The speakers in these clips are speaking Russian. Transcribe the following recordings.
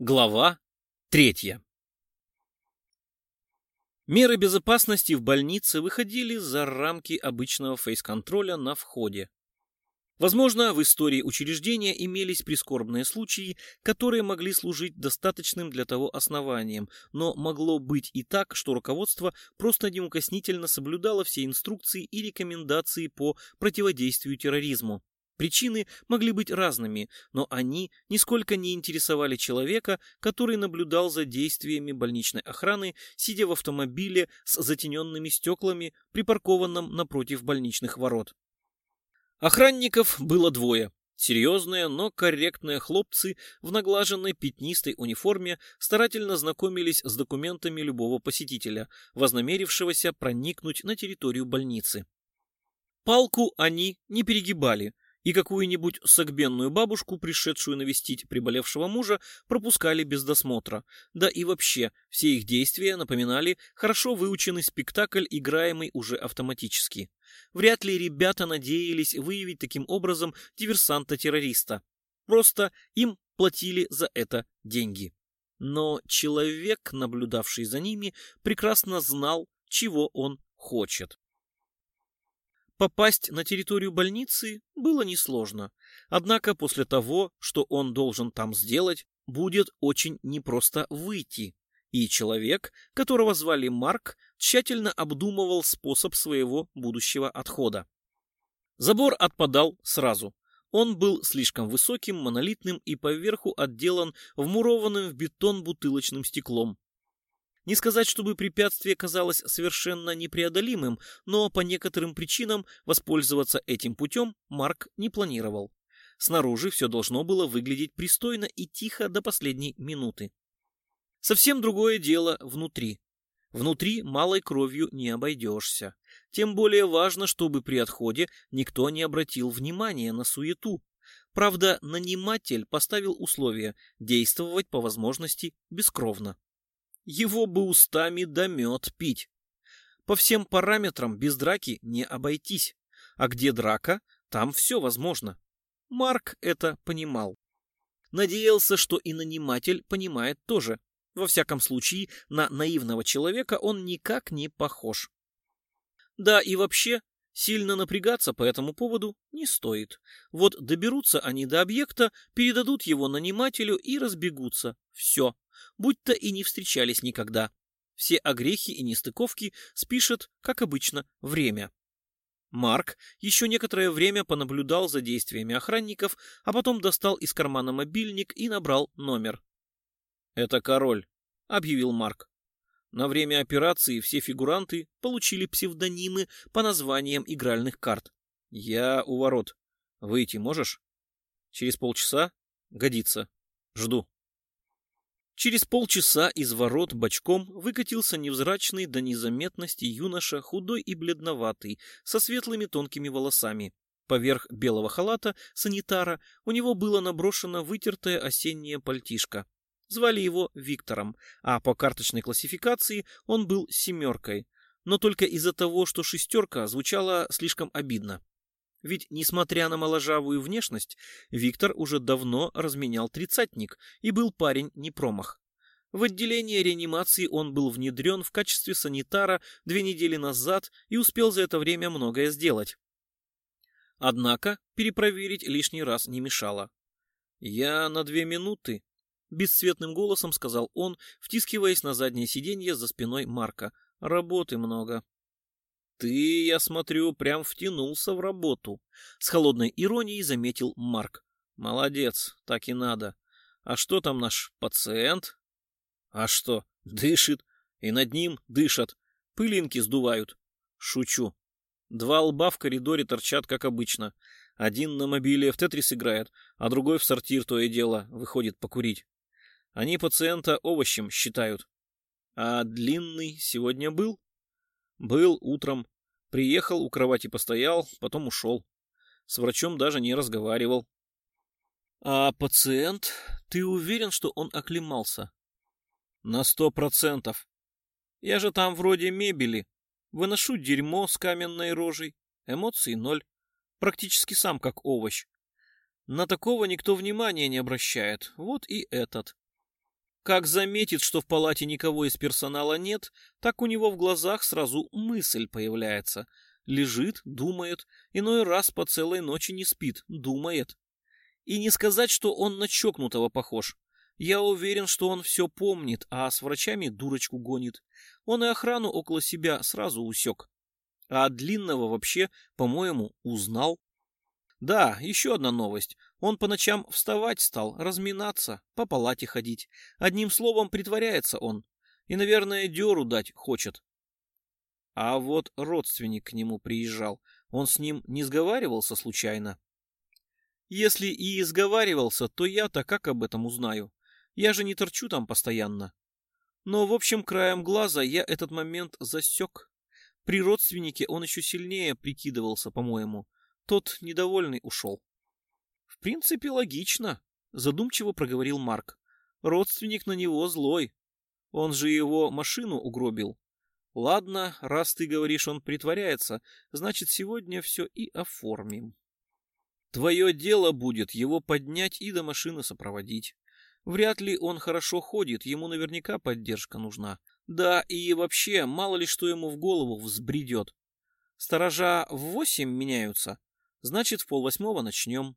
Глава третья. Меры безопасности в больнице выходили за рамки обычного фейс-контроля на входе. Возможно, в истории учреждения имелись прискорбные случаи, которые могли служить достаточным для того основанием, но могло быть и так, что руководство просто неукоснительно соблюдало все инструкции и рекомендации по противодействию терроризму. Причины могли быть разными, но они нисколько не интересовали человека, который наблюдал за действиями больничной охраны, сидя в автомобиле с затененными стеклами, припаркованном напротив больничных ворот. Охранников было двое. Серьезные, но корректные хлопцы в наглаженной пятнистой униформе старательно знакомились с документами любого посетителя, вознамерившегося проникнуть на территорию больницы. Палку они не перегибали – и какую-нибудь согбенную бабушку, пришедшую навестить приболевшего мужа, пропускали без досмотра. Да и вообще, все их действия напоминали хорошо выученный спектакль, играемый уже автоматически. Вряд ли ребята надеялись выявить таким образом диверсанта-террориста. Просто им платили за это деньги. Но человек, наблюдавший за ними, прекрасно знал, чего он хочет. Попасть на территорию больницы было несложно, однако после того, что он должен там сделать, будет очень непросто выйти. И человек, которого звали Марк, тщательно обдумывал способ своего будущего отхода. Забор отпадал сразу. Он был слишком высоким, монолитным и поверху отделан вмурованным в бетон бутылочным стеклом. Не сказать, чтобы препятствие казалось совершенно непреодолимым, но по некоторым причинам воспользоваться этим путем Марк не планировал. Снаружи все должно было выглядеть пристойно и тихо до последней минуты. Совсем другое дело внутри. Внутри малой кровью не обойдешься. Тем более важно, чтобы при отходе никто не обратил внимания на суету. Правда, наниматель поставил условие действовать по возможности бескровно его бы устами да мед пить. По всем параметрам без драки не обойтись, а где драка, там все возможно. Марк это понимал. Надеялся, что и наниматель понимает тоже. Во всяком случае, на наивного человека он никак не похож. Да и вообще, сильно напрягаться по этому поводу не стоит. Вот доберутся они до объекта, передадут его нанимателю и разбегутся. Все. Будь то и не встречались никогда. Все огрехи и нестыковки спишет, как обычно, время. Марк еще некоторое время понаблюдал за действиями охранников, а потом достал из кармана мобильник и набрал номер. «Это король», — объявил Марк. На время операции все фигуранты получили псевдонимы по названиям игральных карт. «Я у ворот. Выйти можешь?» «Через полчаса? Годится. Жду». Через полчаса из ворот бочком выкатился невзрачный до незаметности юноша, худой и бледноватый, со светлыми тонкими волосами. Поверх белого халата санитара у него было наброшено вытертое осеннее пальтишко. Звали его Виктором, а по карточной классификации он был «семеркой», но только из-за того, что «шестерка» звучала слишком обидно. Ведь, несмотря на моложавую внешность, Виктор уже давно разменял тридцатник и был парень не промах. В отделении реанимации он был внедрен в качестве санитара две недели назад и успел за это время многое сделать. Однако перепроверить лишний раз не мешало. «Я на две минуты», — бесцветным голосом сказал он, втискиваясь на заднее сиденье за спиной Марка. «Работы много» ты, я смотрю, прям втянулся в работу», — с холодной иронией заметил Марк. «Молодец, так и надо. А что там наш пациент?» «А что, дышит, и над ним дышат, пылинки сдувают». «Шучу. Два лба в коридоре торчат, как обычно. Один на мобиле в тетрис играет, а другой в сортир то и дело выходит покурить. Они пациента овощем считают». «А длинный сегодня был?» «Был утром. Приехал, у кровати постоял, потом ушел. С врачом даже не разговаривал. А пациент, ты уверен, что он оклемался? На сто процентов. Я же там вроде мебели. Выношу дерьмо с каменной рожей. Эмоций ноль. Практически сам как овощ. На такого никто внимания не обращает. Вот и этот. Как заметит, что в палате никого из персонала нет, так у него в глазах сразу мысль появляется. Лежит, думает, иной раз по целой ночи не спит, думает. И не сказать, что он на чокнутого похож. Я уверен, что он все помнит, а с врачами дурочку гонит. Он и охрану около себя сразу усек. А Длинного вообще, по-моему, узнал. Да, еще одна новость. Он по ночам вставать стал, разминаться, по палате ходить. Одним словом, притворяется он. И, наверное, дёру дать хочет. А вот родственник к нему приезжал. Он с ним не сговаривался случайно? Если и изговаривался, то я-то как об этом узнаю? Я же не торчу там постоянно. Но, в общем, краем глаза я этот момент засек. При родственнике он еще сильнее прикидывался, по-моему. Тот недовольный ушел. В принципе, логично, задумчиво проговорил Марк. Родственник на него злой. Он же его машину угробил. Ладно, раз ты говоришь, он притворяется, значит, сегодня все и оформим. Твое дело будет его поднять и до машины сопроводить. Вряд ли он хорошо ходит, ему наверняка поддержка нужна. Да, и вообще, мало ли что ему в голову взбредет. Сторожа в восемь меняются, значит, в полвосьмого начнем.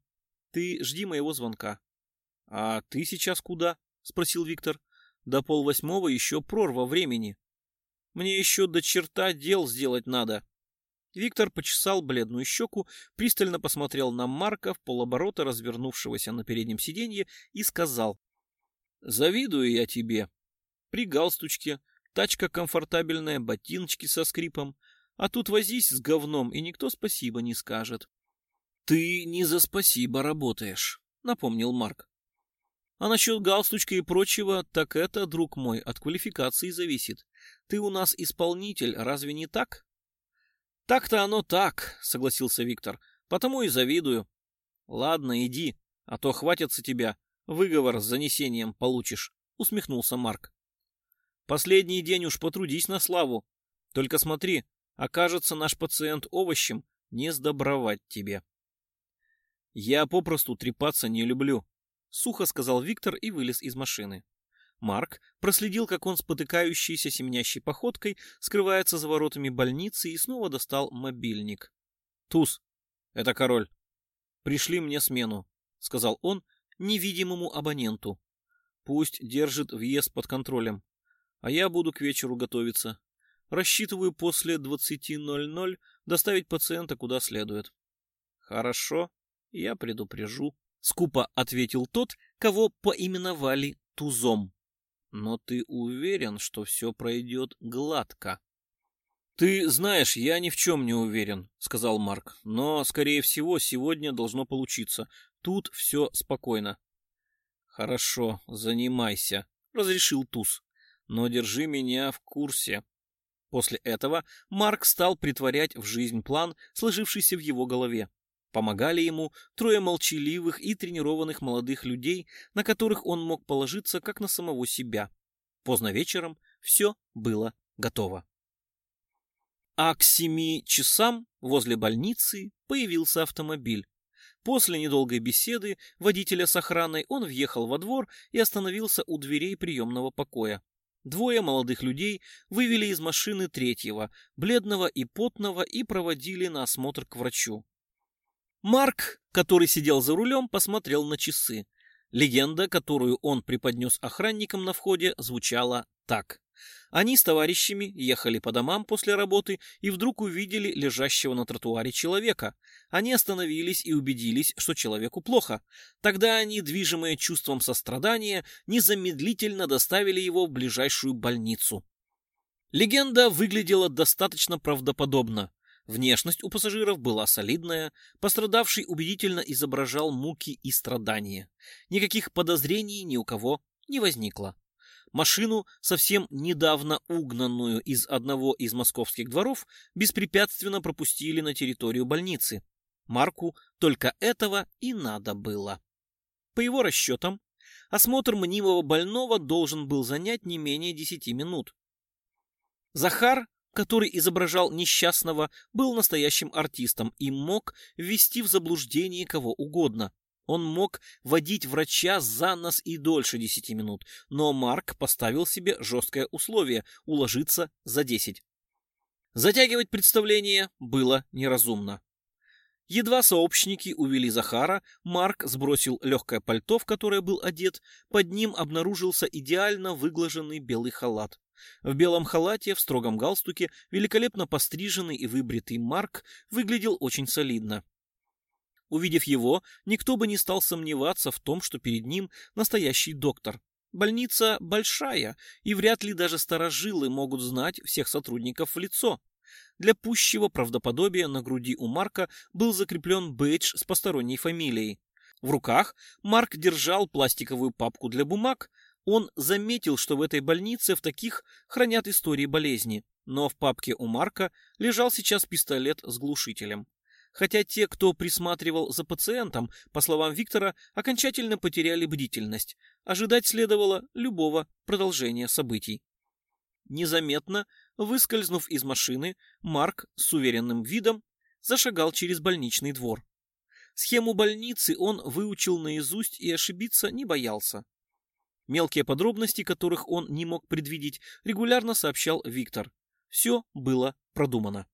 Ты жди моего звонка. — А ты сейчас куда? — спросил Виктор. — До полвосьмого еще прорва времени. Мне еще до черта дел сделать надо. Виктор почесал бледную щеку, пристально посмотрел на Марка в полоборота, развернувшегося на переднем сиденье, и сказал. — Завидую я тебе. При галстучке, тачка комфортабельная, ботиночки со скрипом. А тут возись с говном, и никто спасибо не скажет. «Ты не за спасибо работаешь», — напомнил Марк. «А насчет галстучки и прочего, так это, друг мой, от квалификации зависит. Ты у нас исполнитель, разве не так?» «Так-то оно так», — согласился Виктор. «Потому и завидую». «Ладно, иди, а то хватится тебя. Выговор с занесением получишь», — усмехнулся Марк. «Последний день уж потрудись на славу. Только смотри, окажется наш пациент овощем, не сдобровать тебе». «Я попросту трепаться не люблю», — сухо сказал Виктор и вылез из машины. Марк проследил, как он с спотыкающейся семенящей походкой скрывается за воротами больницы и снова достал мобильник. «Туз, это король. Пришли мне смену», — сказал он невидимому абоненту. «Пусть держит въезд под контролем, а я буду к вечеру готовиться. Рассчитываю после 20.00 доставить пациента куда следует». «Хорошо», я предупрежу. Скупо ответил тот, кого поименовали Тузом. Но ты уверен, что все пройдет гладко? Ты знаешь, я ни в чем не уверен, сказал Марк. Но, скорее всего, сегодня должно получиться. Тут все спокойно. Хорошо, занимайся, разрешил Туз. Но держи меня в курсе. После этого Марк стал притворять в жизнь план, сложившийся в его голове. Помогали ему трое молчаливых и тренированных молодых людей, на которых он мог положиться как на самого себя. Поздно вечером все было готово. А к семи часам возле больницы появился автомобиль. После недолгой беседы водителя с охраной он въехал во двор и остановился у дверей приемного покоя. Двое молодых людей вывели из машины третьего, бледного и потного, и проводили на осмотр к врачу. Марк, который сидел за рулем, посмотрел на часы. Легенда, которую он преподнес охранникам на входе, звучала так. Они с товарищами ехали по домам после работы и вдруг увидели лежащего на тротуаре человека. Они остановились и убедились, что человеку плохо. Тогда они, движимые чувством сострадания, незамедлительно доставили его в ближайшую больницу. Легенда выглядела достаточно правдоподобно. Внешность у пассажиров была солидная, пострадавший убедительно изображал муки и страдания. Никаких подозрений ни у кого не возникло. Машину, совсем недавно угнанную из одного из московских дворов, беспрепятственно пропустили на территорию больницы. Марку только этого и надо было. По его расчетам, осмотр мнимого больного должен был занять не менее 10 минут. Захар который изображал несчастного, был настоящим артистом и мог ввести в заблуждение кого угодно. Он мог водить врача за нас и дольше десяти минут, но Марк поставил себе жесткое условие – уложиться за десять. Затягивать представление было неразумно. Едва сообщники увели Захара, Марк сбросил легкое пальто, в которое был одет, под ним обнаружился идеально выглаженный белый халат. В белом халате, в строгом галстуке, великолепно постриженный и выбритый Марк выглядел очень солидно. Увидев его, никто бы не стал сомневаться в том, что перед ним настоящий доктор. Больница большая, и вряд ли даже старожилы могут знать всех сотрудников в лицо. Для пущего правдоподобия на груди у Марка был закреплен бейдж с посторонней фамилией. В руках Марк держал пластиковую папку для бумаг, он заметил, что в этой больнице в таких хранят истории болезни, но в папке у Марка лежал сейчас пистолет с глушителем. Хотя те, кто присматривал за пациентом, по словам Виктора, окончательно потеряли бдительность. Ожидать следовало любого продолжения событий. Незаметно, выскользнув из машины, Марк с уверенным видом зашагал через больничный двор. Схему больницы он выучил наизусть и ошибиться не боялся мелкие подробности которых он не мог предвидеть, регулярно сообщал Виктор. Все было продумано.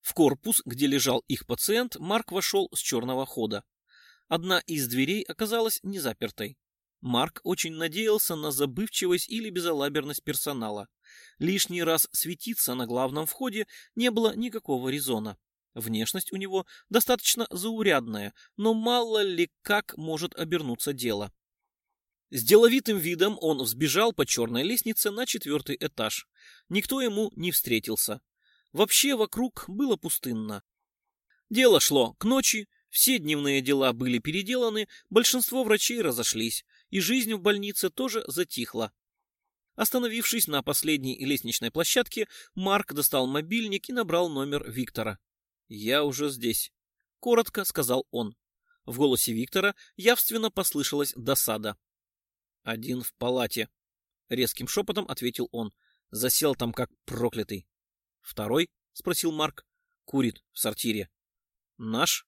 В корпус, где лежал их пациент, Марк вошел с черного хода. Одна из дверей оказалась незапертой. Марк очень надеялся на забывчивость или безалаберность персонала. Лишний раз светиться на главном входе не было никакого резона. Внешность у него достаточно заурядная, но мало ли как может обернуться дело. С деловитым видом он взбежал по черной лестнице на четвертый этаж. Никто ему не встретился. Вообще вокруг было пустынно. Дело шло к ночи, все дневные дела были переделаны, большинство врачей разошлись, и жизнь в больнице тоже затихла. Остановившись на последней лестничной площадке, Марк достал мобильник и набрал номер Виктора. «Я уже здесь», — коротко сказал он. В голосе Виктора явственно послышалась досада. «Один в палате», — резким шепотом ответил он. «Засел там как проклятый». «Второй?» — спросил Марк. «Курит в сортире». «Наш?»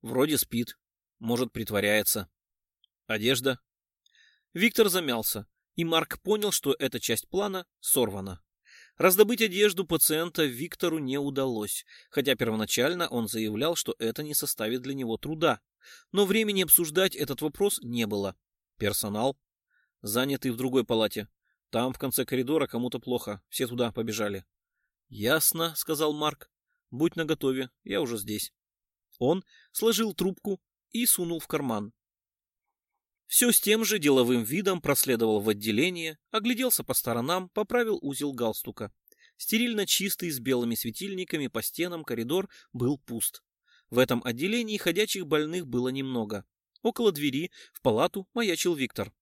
«Вроде спит. Может, притворяется». «Одежда?» Виктор замялся, и Марк понял, что эта часть плана сорвана. Раздобыть одежду пациента Виктору не удалось, хотя первоначально он заявлял, что это не составит для него труда. Но времени обсуждать этот вопрос не было. Персонал Занятый в другой палате. Там в конце коридора кому-то плохо. Все туда побежали. Ясно, сказал Марк. Будь наготове, я уже здесь. Он сложил трубку и сунул в карман. Все с тем же деловым видом проследовал в отделение, огляделся по сторонам, поправил узел галстука. Стерильно чистый, с белыми светильниками по стенам коридор был пуст. В этом отделении ходячих больных было немного. Около двери в палату маячил Виктор.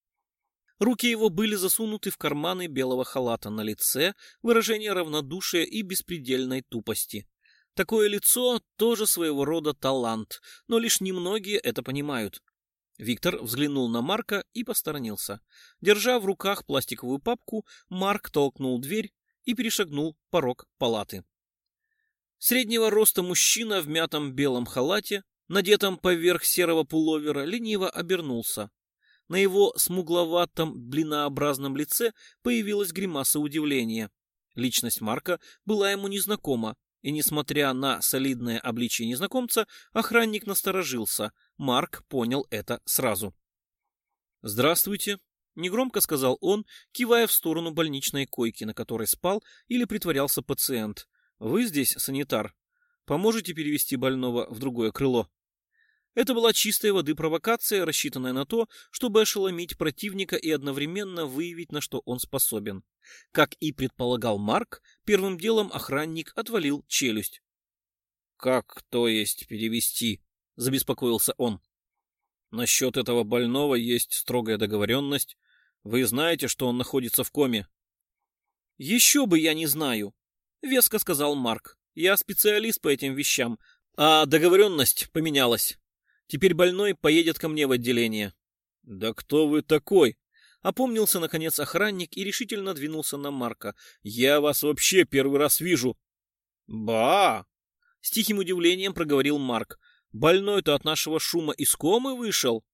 Руки его были засунуты в карманы белого халата на лице, выражение равнодушия и беспредельной тупости. Такое лицо тоже своего рода талант, но лишь немногие это понимают. Виктор взглянул на Марка и посторонился. Держа в руках пластиковую папку, Марк толкнул дверь и перешагнул порог палаты. Среднего роста мужчина в мятом белом халате, надетом поверх серого пуловера, лениво обернулся. На его смугловатом, блинообразном лице появилась гримаса удивления. Личность Марка была ему незнакома, и, несмотря на солидное обличие незнакомца, охранник насторожился. Марк понял это сразу. «Здравствуйте», — негромко сказал он, кивая в сторону больничной койки, на которой спал или притворялся пациент. «Вы здесь санитар. Поможете перевести больного в другое крыло?» Это была чистой воды провокация, рассчитанная на то, чтобы ошеломить противника и одновременно выявить, на что он способен. Как и предполагал Марк, первым делом охранник отвалил челюсть. «Как то есть перевести?» — забеспокоился он. «Насчет этого больного есть строгая договоренность. Вы знаете, что он находится в коме?» «Еще бы я не знаю!» — веско сказал Марк. «Я специалист по этим вещам, а договоренность поменялась». Теперь больной поедет ко мне в отделение. Да кто вы такой? Опомнился, наконец, охранник и решительно двинулся на Марка. Я вас вообще первый раз вижу. Ба! С тихим удивлением проговорил Марк. Больной-то от нашего шума из комы вышел.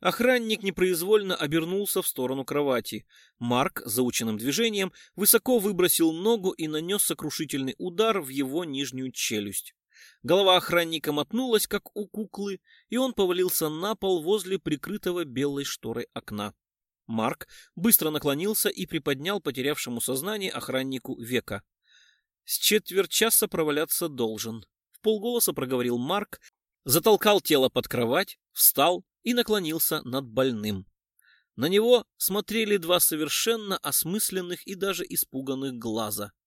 Охранник непроизвольно обернулся в сторону кровати. Марк заученным движением высоко выбросил ногу и нанес сокрушительный удар в его нижнюю челюсть. Голова охранника мотнулась, как у куклы, и он повалился на пол возле прикрытого белой шторой окна. Марк быстро наклонился и приподнял потерявшему сознание охраннику века. «С четверть часа проваляться должен», — в полголоса проговорил Марк, затолкал тело под кровать, встал и наклонился над больным. На него смотрели два совершенно осмысленных и даже испуганных глаза —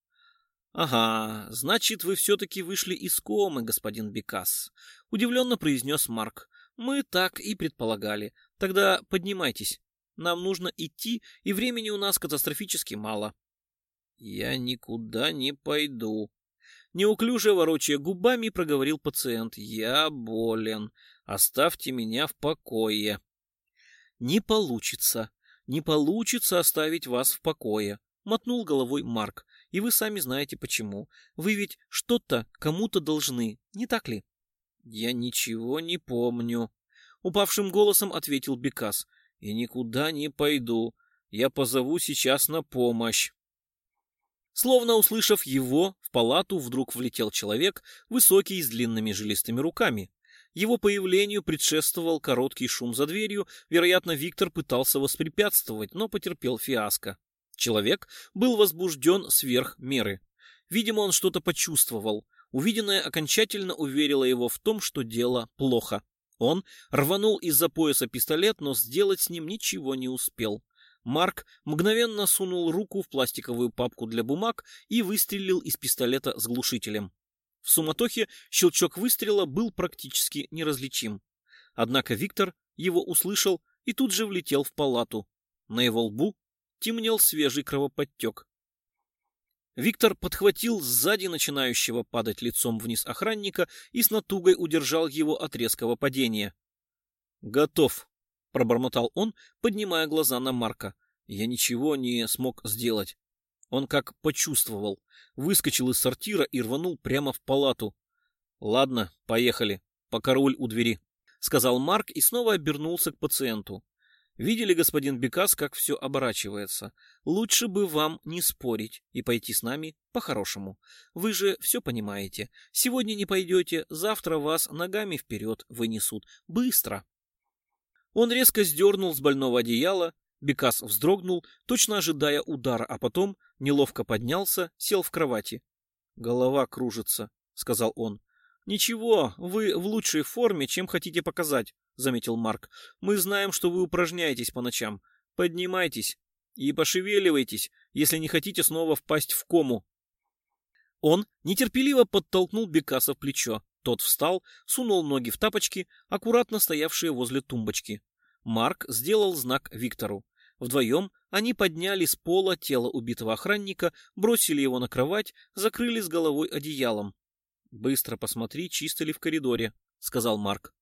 «Ага, значит, вы все-таки вышли из комы, господин Бекас», — удивленно произнес Марк. «Мы так и предполагали. Тогда поднимайтесь. Нам нужно идти, и времени у нас катастрофически мало». «Я никуда не пойду», — неуклюже ворочая губами проговорил пациент. «Я болен. Оставьте меня в покое». «Не получится. Не получится оставить вас в покое», — мотнул головой Марк. И вы сами знаете почему. Вы ведь что-то кому-то должны, не так ли? Я ничего не помню. Упавшим голосом ответил Бекас. И никуда не пойду. Я позову сейчас на помощь. Словно услышав его, в палату вдруг влетел человек, высокий с длинными жилистыми руками. Его появлению предшествовал короткий шум за дверью, вероятно, Виктор пытался воспрепятствовать, но потерпел фиаско. Человек был возбужден сверх меры. Видимо, он что-то почувствовал. Увиденное окончательно уверило его в том, что дело плохо. Он рванул из-за пояса пистолет, но сделать с ним ничего не успел. Марк мгновенно сунул руку в пластиковую папку для бумаг и выстрелил из пистолета с глушителем. В суматохе щелчок выстрела был практически неразличим. Однако Виктор его услышал и тут же влетел в палату. На его лбу темнел свежий кровоподтек. Виктор подхватил сзади начинающего падать лицом вниз охранника и с натугой удержал его от резкого падения. «Готов», — пробормотал он, поднимая глаза на Марка. «Я ничего не смог сделать». Он как почувствовал, выскочил из сортира и рванул прямо в палату. «Ладно, поехали, пока руль у двери», — сказал Марк и снова обернулся к пациенту. Видели, господин Бекас, как все оборачивается. Лучше бы вам не спорить и пойти с нами по-хорошему. Вы же все понимаете. Сегодня не пойдете, завтра вас ногами вперед вынесут. Быстро. Он резко сдернул с больного одеяла. Бекас вздрогнул, точно ожидая удара, а потом неловко поднялся, сел в кровати. «Голова кружится», — сказал он. «Ничего, вы в лучшей форме, чем хотите показать. — заметил Марк. «Мы знаем, что вы упражняетесь по ночам. Поднимайтесь и пошевеливайтесь, если не хотите снова впасть в кому». Он нетерпеливо подтолкнул Бекаса в плечо. Тот встал, сунул ноги в тапочки, аккуратно стоявшие возле тумбочки. Марк сделал знак Виктору. Вдвоем они подняли с пола тело убитого охранника, бросили его на кровать, закрыли с головой одеялом. «Быстро посмотри, чисто ли в коридоре», — сказал Марк.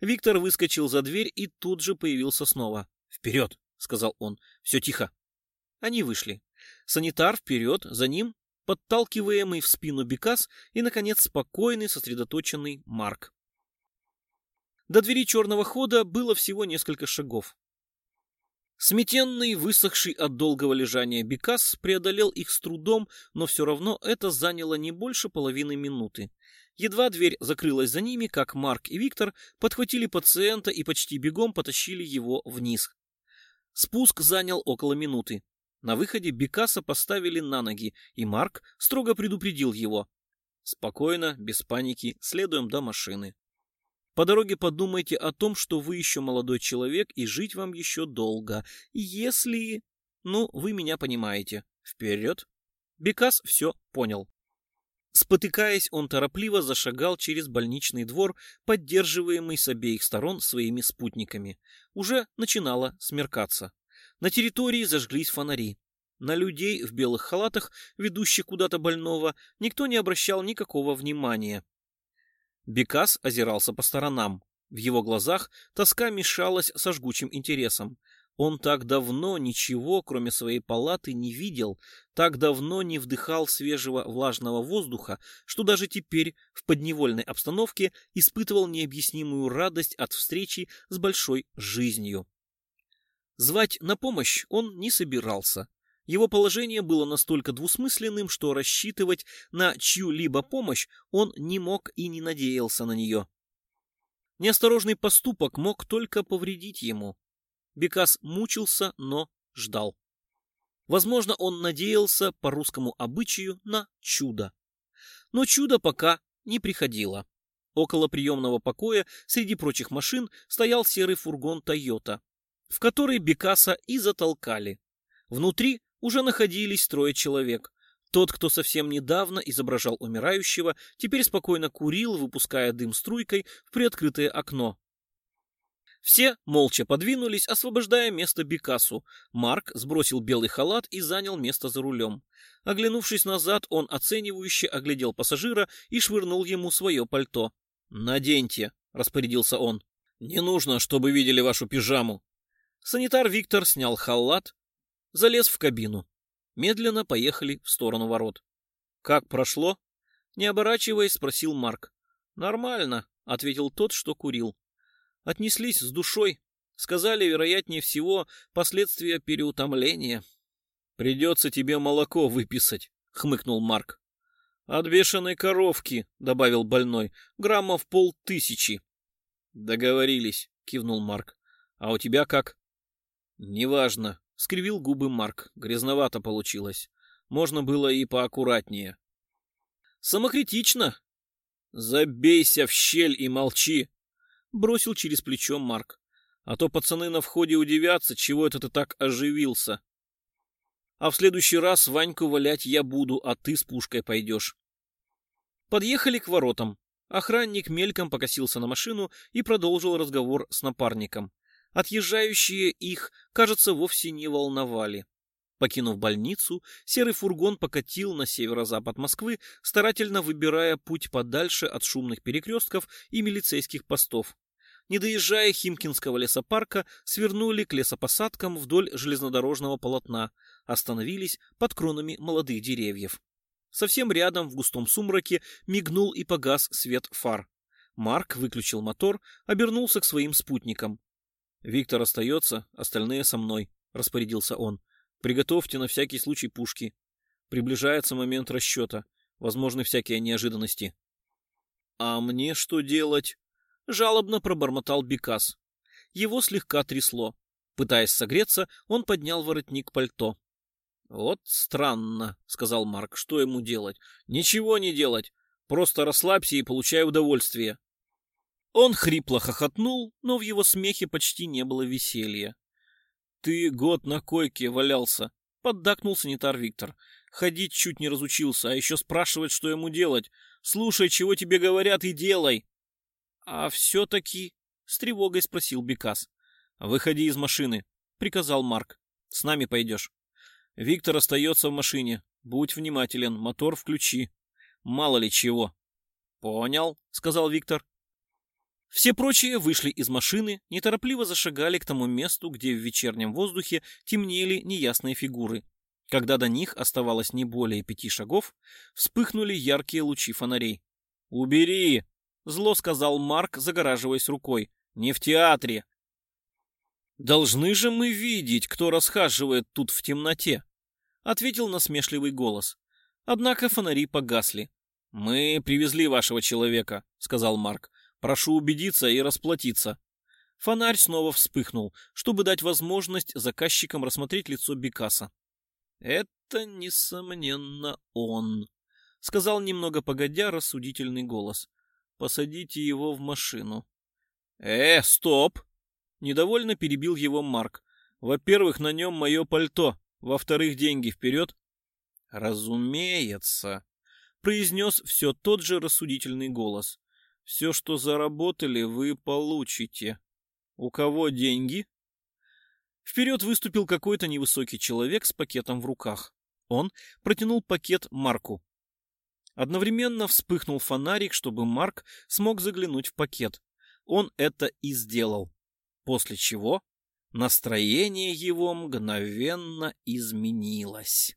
Виктор выскочил за дверь и тут же появился снова. «Вперед!» — сказал он. «Все тихо!» Они вышли. Санитар вперед, за ним подталкиваемый в спину Бекас и, наконец, спокойный, сосредоточенный Марк. До двери черного хода было всего несколько шагов. Сметенный, высохший от долгого лежания Бекас преодолел их с трудом, но все равно это заняло не больше половины минуты. Едва дверь закрылась за ними, как Марк и Виктор подхватили пациента и почти бегом потащили его вниз. Спуск занял около минуты. На выходе Бекаса поставили на ноги, и Марк строго предупредил его. «Спокойно, без паники, следуем до машины. По дороге подумайте о том, что вы еще молодой человек и жить вам еще долго. Если... Ну, вы меня понимаете. Вперед!» Бекас все понял. Спотыкаясь, он торопливо зашагал через больничный двор, поддерживаемый с обеих сторон своими спутниками. Уже начинало смеркаться. На территории зажглись фонари. На людей в белых халатах, ведущих куда-то больного, никто не обращал никакого внимания. Бекас озирался по сторонам. В его глазах тоска мешалась со жгучим интересом. Он так давно ничего, кроме своей палаты, не видел, так давно не вдыхал свежего влажного воздуха, что даже теперь в подневольной обстановке испытывал необъяснимую радость от встречи с большой жизнью. Звать на помощь он не собирался. Его положение было настолько двусмысленным, что рассчитывать на чью-либо помощь он не мог и не надеялся на нее. Неосторожный поступок мог только повредить ему. Бекас мучился, но ждал. Возможно, он надеялся по русскому обычаю на чудо. Но чудо пока не приходило. Около приемного покоя среди прочих машин стоял серый фургон «Тойота», в который Бекаса и затолкали. Внутри уже находились трое человек. Тот, кто совсем недавно изображал умирающего, теперь спокойно курил, выпуская дым струйкой в приоткрытое окно. Все молча подвинулись, освобождая место Бекасу. Марк сбросил белый халат и занял место за рулем. Оглянувшись назад, он оценивающе оглядел пассажира и швырнул ему свое пальто. «Наденьте», — распорядился он. «Не нужно, чтобы видели вашу пижаму». Санитар Виктор снял халат, залез в кабину. Медленно поехали в сторону ворот. «Как прошло?» — не оборачиваясь, спросил Марк. «Нормально», — ответил тот, что курил. Отнеслись с душой, сказали, вероятнее всего, последствия переутомления. «Придется тебе молоко выписать», — хмыкнул Марк. «От бешеной коровки», — добавил больной, — «граммов полтысячи». «Договорились», — кивнул Марк. «А у тебя как?» «Неважно», — скривил губы Марк. «Грязновато получилось. Можно было и поаккуратнее». «Самокритично!» «Забейся в щель и молчи!» бросил через плечо Марк. А то пацаны на входе удивятся, чего это ты так оживился. А в следующий раз Ваньку валять я буду, а ты с пушкой пойдешь. Подъехали к воротам. Охранник мельком покосился на машину и продолжил разговор с напарником. Отъезжающие их, кажется, вовсе не волновали. Покинув больницу, серый фургон покатил на северо-запад Москвы, старательно выбирая путь подальше от шумных перекрестков и милицейских постов не доезжая Химкинского лесопарка, свернули к лесопосадкам вдоль железнодорожного полотна, остановились под кронами молодых деревьев. Совсем рядом в густом сумраке мигнул и погас свет фар. Марк выключил мотор, обернулся к своим спутникам. «Виктор остается, остальные со мной», — распорядился он. «Приготовьте на всякий случай пушки. Приближается момент расчета. Возможны всякие неожиданности». «А мне что делать?» Жалобно пробормотал Бекас. Его слегка трясло. Пытаясь согреться, он поднял воротник пальто. «Вот странно», — сказал Марк, — «что ему делать?» «Ничего не делать. Просто расслабься и получай удовольствие». Он хрипло хохотнул, но в его смехе почти не было веселья. «Ты год на койке валялся», — поддакнул санитар Виктор. «Ходить чуть не разучился, а еще спрашивать, что ему делать. Слушай, чего тебе говорят, и делай». «А все-таки...» — с тревогой спросил Бекас. «Выходи из машины», — приказал Марк. «С нами пойдешь». «Виктор остается в машине. Будь внимателен, мотор включи. Мало ли чего». «Понял», — сказал Виктор. Все прочие вышли из машины, неторопливо зашагали к тому месту, где в вечернем воздухе темнели неясные фигуры. Когда до них оставалось не более пяти шагов, вспыхнули яркие лучи фонарей. «Убери!» Зло сказал Марк, загораживаясь рукой. Не в театре. Должны же мы видеть, кто расхаживает тут в темноте, ответил насмешливый голос. Однако фонари погасли. Мы привезли вашего человека, сказал Марк. Прошу убедиться и расплатиться. Фонарь снова вспыхнул, чтобы дать возможность заказчикам рассмотреть лицо Бекаса. Это несомненно он, сказал немного погодя рассудительный голос. Посадите его в машину. Э, стоп! Недовольно перебил его Марк. Во-первых, на нем мое пальто. Во-вторых, деньги вперед. Разумеется, произнес все тот же рассудительный голос. Все, что заработали, вы получите. У кого деньги? Вперед выступил какой-то невысокий человек с пакетом в руках. Он протянул пакет Марку. Одновременно вспыхнул фонарик, чтобы Марк смог заглянуть в пакет. Он это и сделал. После чего настроение его мгновенно изменилось.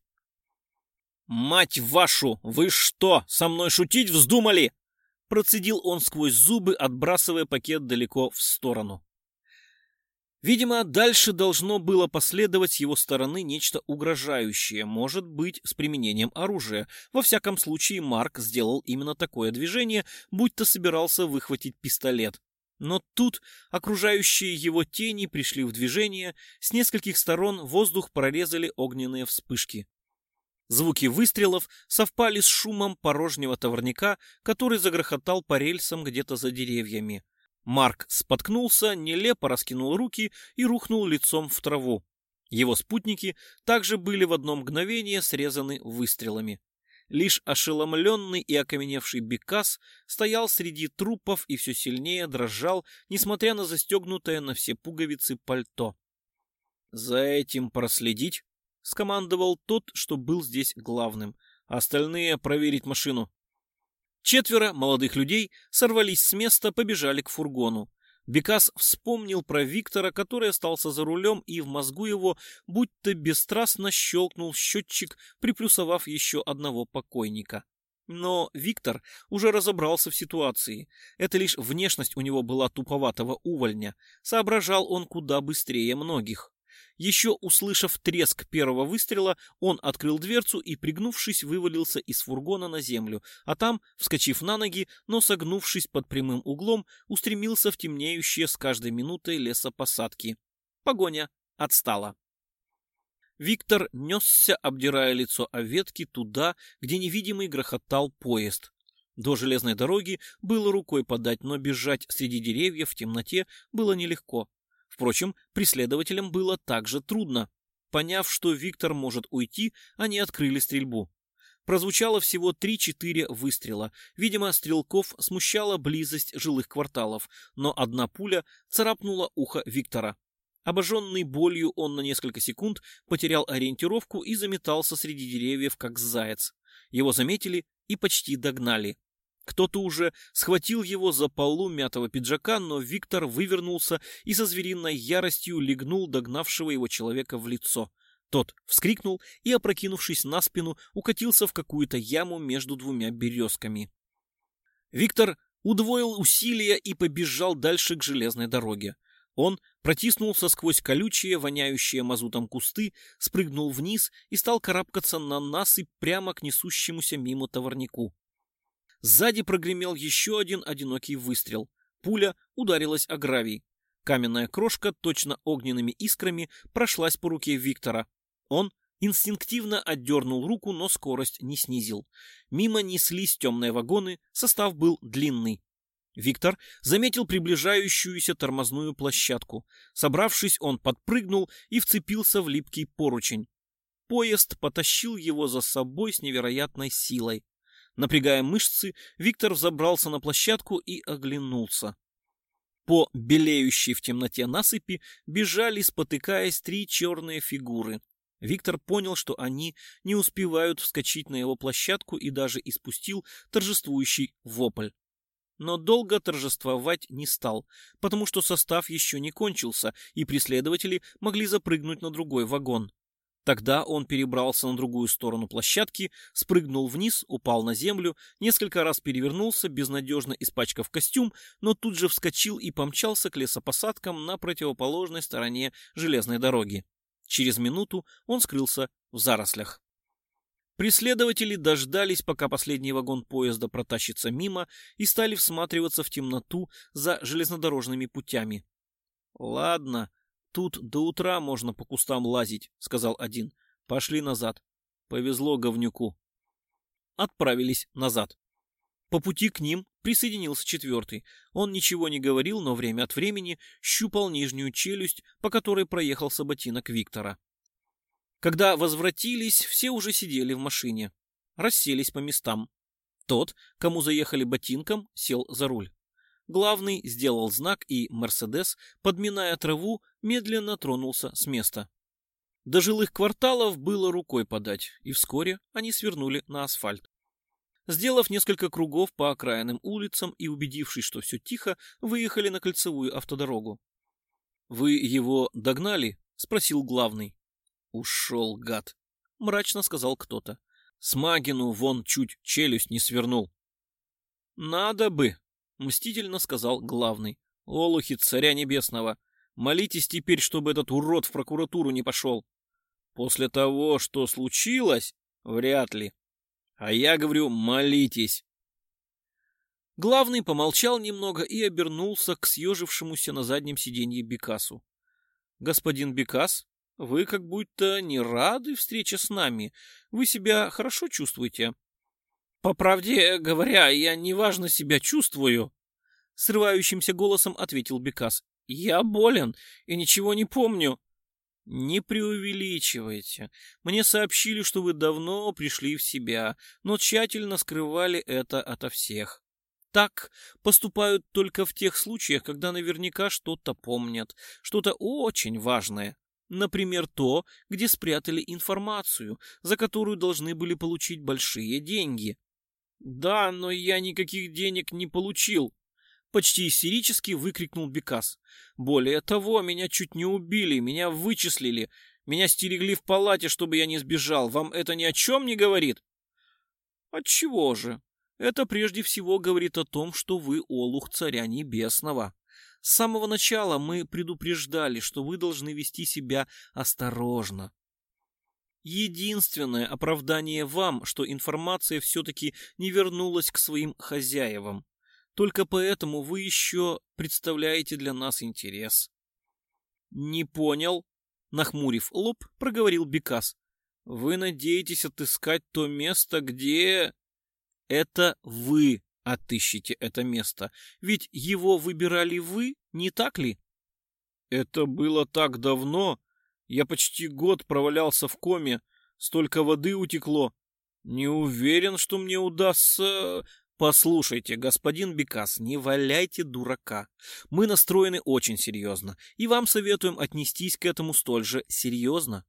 «Мать вашу! Вы что, со мной шутить вздумали?» Процедил он сквозь зубы, отбрасывая пакет далеко в сторону. Видимо, дальше должно было последовать с его стороны нечто угрожающее, может быть, с применением оружия. Во всяком случае, Марк сделал именно такое движение, будто собирался выхватить пистолет. Но тут окружающие его тени пришли в движение, с нескольких сторон воздух прорезали огненные вспышки. Звуки выстрелов совпали с шумом порожнего товарняка, который загрохотал по рельсам где-то за деревьями. Марк споткнулся, нелепо раскинул руки и рухнул лицом в траву. Его спутники также были в одно мгновение срезаны выстрелами. Лишь ошеломленный и окаменевший Бекас стоял среди трупов и все сильнее дрожал, несмотря на застегнутое на все пуговицы пальто. «За этим проследить», — скомандовал тот, что был здесь главным. «Остальные проверить машину». Четверо молодых людей сорвались с места, побежали к фургону. Бекас вспомнил про Виктора, который остался за рулем, и в мозгу его будто бесстрастно щелкнул счетчик, приплюсовав еще одного покойника. Но Виктор уже разобрался в ситуации. Это лишь внешность у него была туповатого увольня. Соображал он куда быстрее многих. Еще услышав треск первого выстрела, он открыл дверцу и, пригнувшись, вывалился из фургона на землю, а там, вскочив на ноги, но согнувшись под прямым углом, устремился в темнеющее с каждой минутой лесопосадки. Погоня отстала. Виктор несся, обдирая лицо о ветки, туда, где невидимый грохотал поезд. До железной дороги было рукой подать, но бежать среди деревьев в темноте было нелегко. Впрочем, преследователям было также трудно. Поняв, что Виктор может уйти, они открыли стрельбу. Прозвучало всего 3-4 выстрела. Видимо, стрелков смущала близость жилых кварталов, но одна пуля царапнула ухо Виктора. Обожженный болью он на несколько секунд потерял ориентировку и заметался среди деревьев, как заяц. Его заметили и почти догнали. Кто-то уже схватил его за полу мятого пиджака, но Виктор вывернулся и со звериной яростью легнул догнавшего его человека в лицо. Тот вскрикнул и, опрокинувшись на спину, укатился в какую-то яму между двумя березками. Виктор удвоил усилия и побежал дальше к железной дороге. Он протиснулся сквозь колючие, воняющие мазутом кусты, спрыгнул вниз и стал карабкаться на насыпь прямо к несущемуся мимо товарнику. Сзади прогремел еще один одинокий выстрел. Пуля ударилась о гравий. Каменная крошка точно огненными искрами прошлась по руке Виктора. Он инстинктивно отдернул руку, но скорость не снизил. Мимо неслись темные вагоны, состав был длинный. Виктор заметил приближающуюся тормозную площадку. Собравшись, он подпрыгнул и вцепился в липкий поручень. Поезд потащил его за собой с невероятной силой. Напрягая мышцы, Виктор взобрался на площадку и оглянулся. По белеющей в темноте насыпи бежали, спотыкаясь, три черные фигуры. Виктор понял, что они не успевают вскочить на его площадку и даже испустил торжествующий вопль. Но долго торжествовать не стал, потому что состав еще не кончился, и преследователи могли запрыгнуть на другой вагон. Тогда он перебрался на другую сторону площадки, спрыгнул вниз, упал на землю, несколько раз перевернулся, безнадежно испачкав костюм, но тут же вскочил и помчался к лесопосадкам на противоположной стороне железной дороги. Через минуту он скрылся в зарослях. Преследователи дождались, пока последний вагон поезда протащится мимо, и стали всматриваться в темноту за железнодорожными путями. «Ладно», «Тут до утра можно по кустам лазить», — сказал один. «Пошли назад». Повезло говнюку. Отправились назад. По пути к ним присоединился четвертый. Он ничего не говорил, но время от времени щупал нижнюю челюсть, по которой проехался ботинок Виктора. Когда возвратились, все уже сидели в машине. Расселись по местам. Тот, кому заехали ботинком, сел за руль. Главный сделал знак, и Мерседес, подминая траву, медленно тронулся с места. До жилых кварталов было рукой подать, и вскоре они свернули на асфальт. Сделав несколько кругов по окраинным улицам и убедившись, что все тихо, выехали на кольцевую автодорогу. «Вы его догнали?» — спросил главный. «Ушел, гад!» — мрачно сказал кто-то. «Смагину вон чуть челюсть не свернул». «Надо бы!» Мстительно сказал главный. Олухи царя небесного, молитесь теперь, чтобы этот урод в прокуратуру не пошел. После того, что случилось, вряд ли. А я говорю, молитесь. Главный помолчал немного и обернулся к съежившемуся на заднем сиденье Бекасу. «Господин Бекас, вы как будто не рады встрече с нами. Вы себя хорошо чувствуете?» «По правде говоря, я неважно себя чувствую», — срывающимся голосом ответил Бекас. «Я болен и ничего не помню». «Не преувеличивайте. Мне сообщили, что вы давно пришли в себя, но тщательно скрывали это ото всех. Так поступают только в тех случаях, когда наверняка что-то помнят, что-то очень важное. Например, то, где спрятали информацию, за которую должны были получить большие деньги. «Да, но я никаких денег не получил!» Почти истерически выкрикнул Бекас. «Более того, меня чуть не убили, меня вычислили, меня стерегли в палате, чтобы я не сбежал. Вам это ни о чем не говорит?» «Отчего же? Это прежде всего говорит о том, что вы олух царя небесного. С самого начала мы предупреждали, что вы должны вести себя осторожно, Единственное оправдание вам, что информация все-таки не вернулась к своим хозяевам. Только поэтому вы еще представляете для нас интерес. Не понял, нахмурив лоб, проговорил Бекас. Вы надеетесь отыскать то место, где... Это вы отыщете это место, ведь его выбирали вы, не так ли? Это было так давно, я почти год провалялся в коме, столько воды утекло. Не уверен, что мне удастся... Послушайте, господин Бекас, не валяйте дурака. Мы настроены очень серьезно, и вам советуем отнестись к этому столь же серьезно.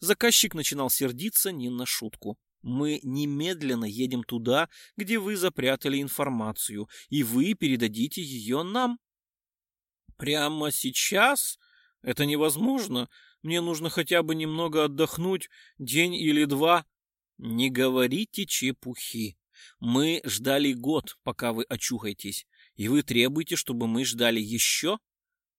Заказчик начинал сердиться не на шутку. Мы немедленно едем туда, где вы запрятали информацию, и вы передадите ее нам. Прямо сейчас? Это невозможно. Мне нужно хотя бы немного отдохнуть, день или два. Не говорите чепухи. Мы ждали год, пока вы очухаетесь, и вы требуете, чтобы мы ждали еще?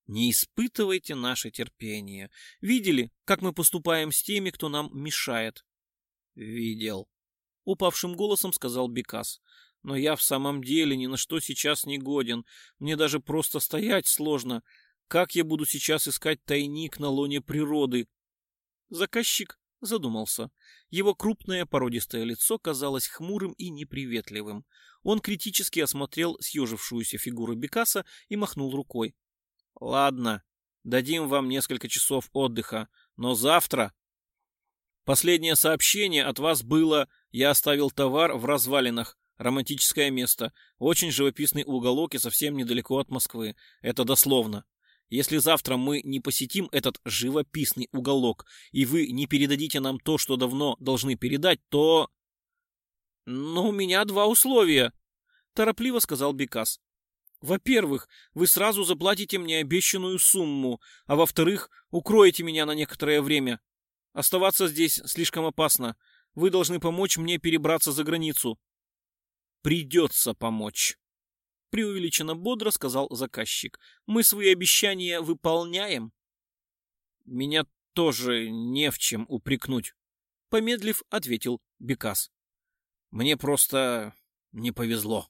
Не испытывайте наше терпение. Видели, как мы поступаем с теми, кто нам мешает? Видел. Упавшим голосом сказал Бекас. Но я в самом деле ни на что сейчас не годен. Мне даже просто стоять сложно. Как я буду сейчас искать тайник на лоне природы? Заказчик задумался. Его крупное породистое лицо казалось хмурым и неприветливым. Он критически осмотрел съежившуюся фигуру Бекаса и махнул рукой. «Ладно, дадим вам несколько часов отдыха, но завтра...» «Последнее сообщение от вас было «Я оставил товар в развалинах, романтическое место, очень живописный уголок и совсем недалеко от Москвы. Это дословно». Если завтра мы не посетим этот живописный уголок, и вы не передадите нам то, что давно должны передать, то... Но у меня два условия, торопливо сказал Бекас. Во-первых, вы сразу заплатите мне обещанную сумму, а во-вторых, укроете меня на некоторое время. Оставаться здесь слишком опасно. Вы должны помочь мне перебраться за границу. Придется помочь преувеличенно бодро сказал заказчик. Мы свои обещания выполняем. Меня тоже не в чем упрекнуть, помедлив, ответил Бекас. Мне просто не повезло.